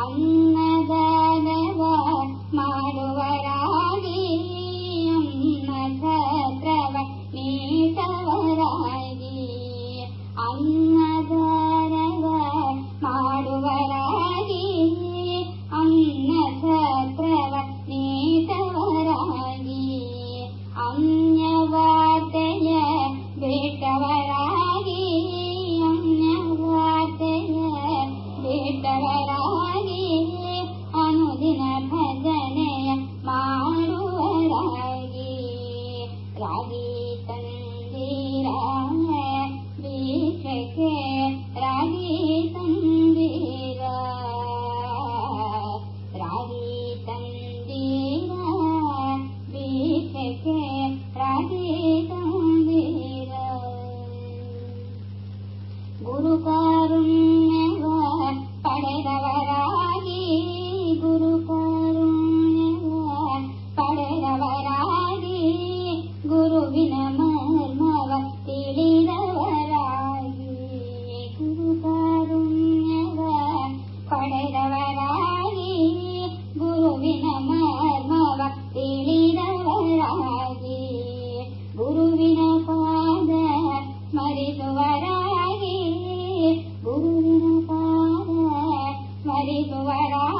Aí रागीतन्दिरा विषके रागी तन् विरा रागीतं देवा विषके रागी तन् विरा हरि मरा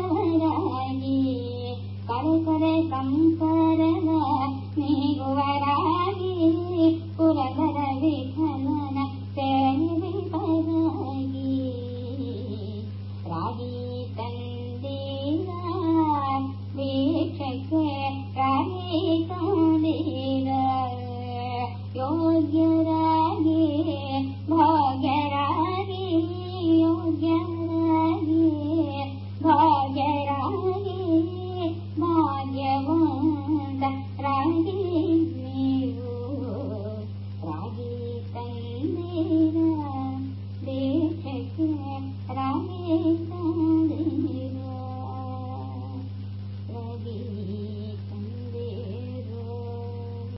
भ